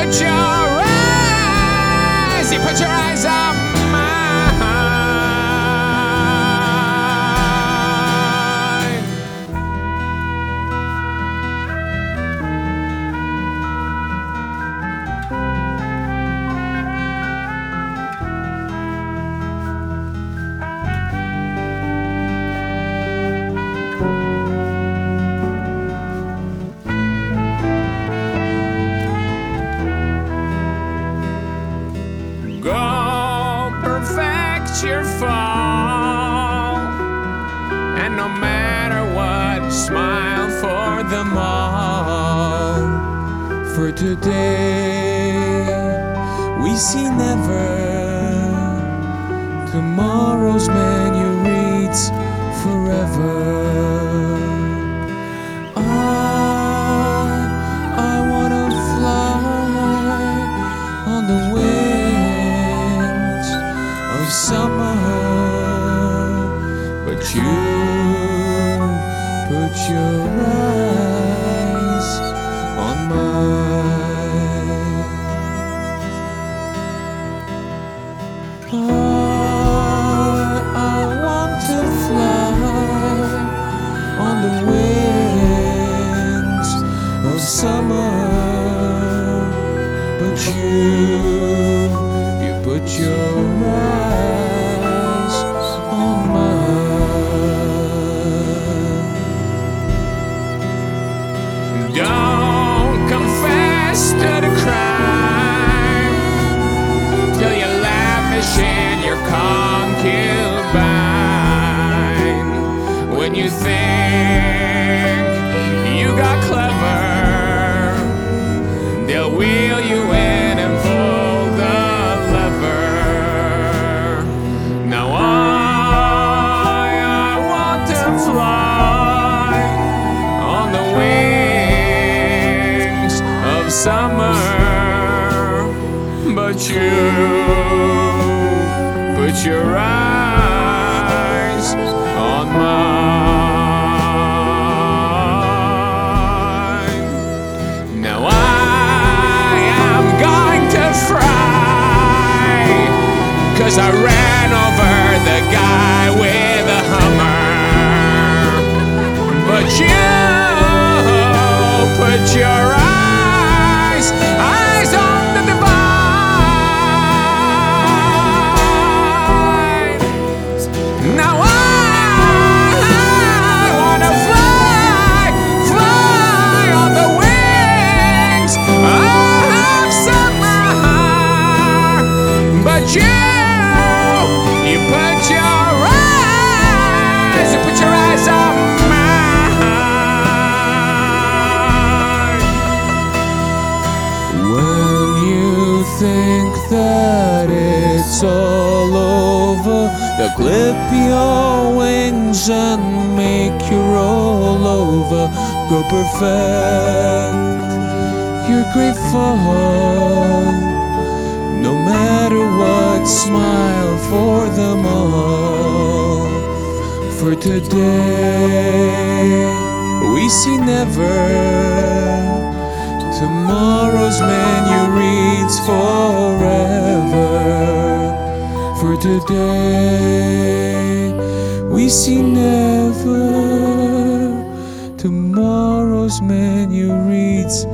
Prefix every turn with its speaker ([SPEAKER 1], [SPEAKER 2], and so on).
[SPEAKER 1] a job. your fault. And no matter what, smile for them all. For today, we see never tomorrow's menu reads forever. You put your eyes on mine. I, want to fly on the of summer, but you, you put your eyes summer, but you put your eyes on mine. Now I am going to fry, cause I ran over the guy with a Hummer. But you you, put your eyes, you put your eyes on mine. When you think that it's all over, they'll clip your wings and make you roll over. Go perfect your great fall. No matter what, smile for them all. For today, we see never. Tomorrow's menu reads forever. For today, we see never. Tomorrow's menu reads